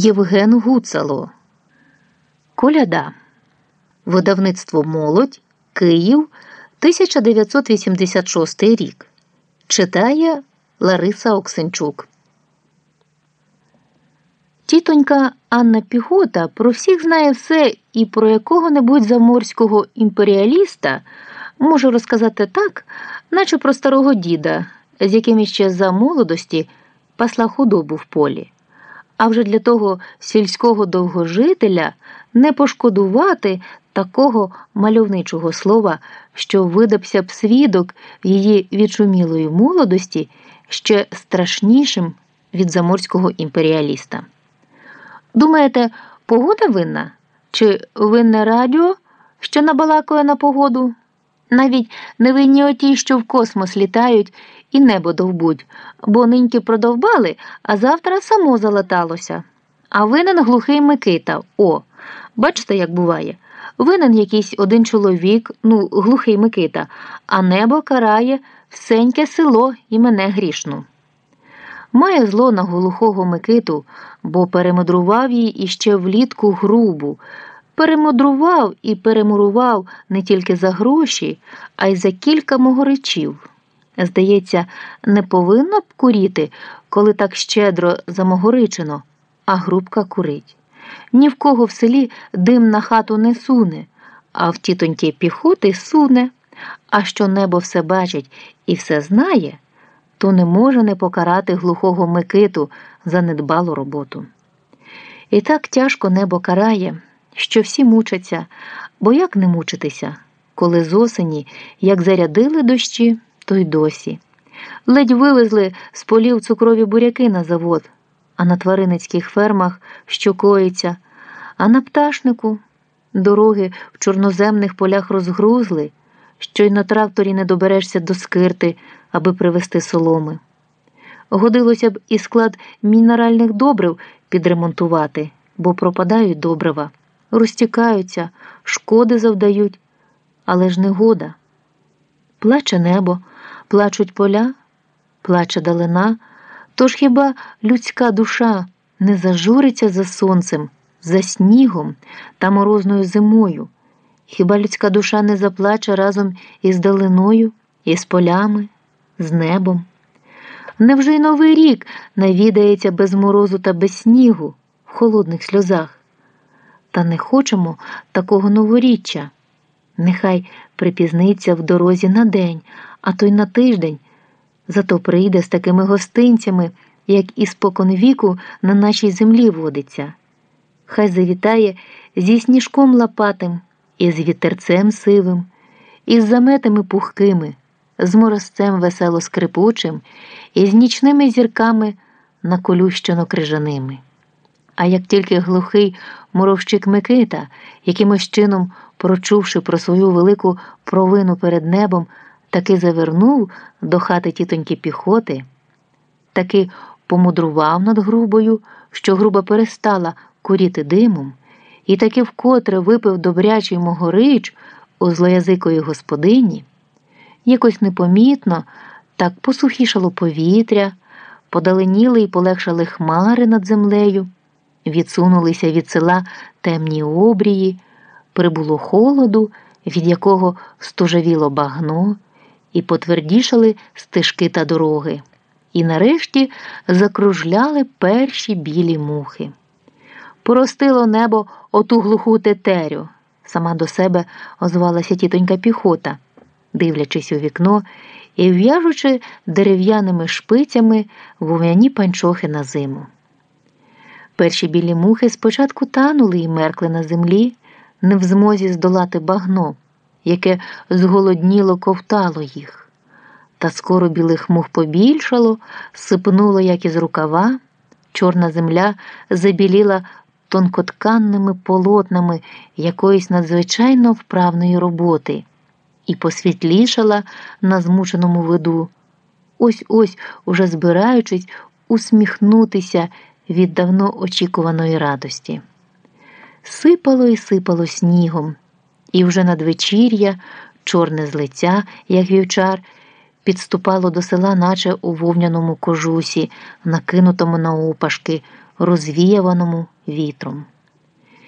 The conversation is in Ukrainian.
Євген Гуцало. Коляда. Видавництво Молодь Київ 1986 рік. Читає Лариса Оксенчук. Тітонька Анна Пігота про всіх знає все і про якого-небудь заморського імперіаліста може розказати так, наче про старого діда, з яким іще за молодості пасла худобу в полі. А вже для того сільського довгожителя не пошкодувати такого мальовничого слова, що видався б свідок її відшумілої молодості ще страшнішим від заморського імперіаліста. Думаєте, погода винна? Чи винне радіо, що набалакує на погоду? Навіть не винні оті, що в космос літають і небо довбуть, бо ниньки продовбали, а завтра само залаталося. А винен глухий Микита. О, бачите, як буває. Винен якийсь один чоловік, ну, глухий Микита, а небо карає всеньке село і мене грішну. Має зло на глухого Микиту, бо перемудрував їй іще влітку грубу. Перемудрував і перемурував не тільки за гроші, а й за кілька могоричів. Здається, не повинно б куріти, коли так щедро замогоричено, а грубка курить. Ні в кого в селі дим на хату не суне, а в тітоньки піхоти суне, а що небо все бачить і все знає, то не може не покарати глухого Микиту за недбалу роботу. І так тяжко небо карає, що всі мучаться, бо як не мучитися, коли з осені, як зарядили дощі, то й досі. Ледь вивезли з полів цукрові буряки на завод, а на тваринницьких фермах що коїться, а на пташнику дороги в чорноземних полях розгрузли, що й на тракторі не доберешся до скирти, аби привезти соломи. Годилося б і склад мінеральних добрив підремонтувати, бо пропадають добрива, розтікаються, шкоди завдають, але ж негода. Плаче небо, плачуть поля, плаче далина, тож хіба людська душа не зажуриться за сонцем, за снігом та морозною зимою? Хіба людська душа не заплаче разом із далиною, із полями, з небом? Невже й новий рік навідається без морозу та без снігу в холодних сльозах? Та не хочемо такого новоріччя. Нехай припізниться в дорозі на день, а то й на тиждень, зато прийде з такими гостинцями, як і спокон віку на нашій землі водиться. Хай завітає зі сніжком лопатим, і з вітерцем сивим, і з заметами пухкими, з морозцем весело скрипучим, і з нічними зірками наколющено крижаними. А як тільки глухий муровщик Микита, якимось чином, прочувши про свою велику провину перед небом, таки завернув до хати тітоньки піхоти, таки помудрував над грубою, що груба перестала куріти димом, і таки вкотре випив добрячий могорич у злоязикої господині, якось непомітно так посухішало повітря, подаленіли і полегшали хмари над землею відсунулися від села темні обрії, прибуло холоду, від якого стужавіло багно, і потвердішали стежки та дороги, і нарешті закружляли перші білі мухи. Поростило небо оту глуху тетерю, сама до себе озвалася тітонька піхота, дивлячись у вікно і в'яжучи дерев'яними шпицями вов'яні панчохи на зиму. Перші білі мухи спочатку танули і меркли на землі, не в змозі здолати багно, яке зголодніло ковтало їх. Та скоро білих мух побільшало, сипнуло, як із рукава, чорна земля забіліла тонкотканними полотнами якоїсь надзвичайно вправної роботи і посвітлішала на змученому виду. Ось ось, уже збираючись усміхнутися від давно очікуваної радості. Сипало і сипало снігом, і вже надвечір'я, чорне з як вівчар, підступало до села, наче у вовняному кожусі, накинутому на опашки, розвіяваному вітром.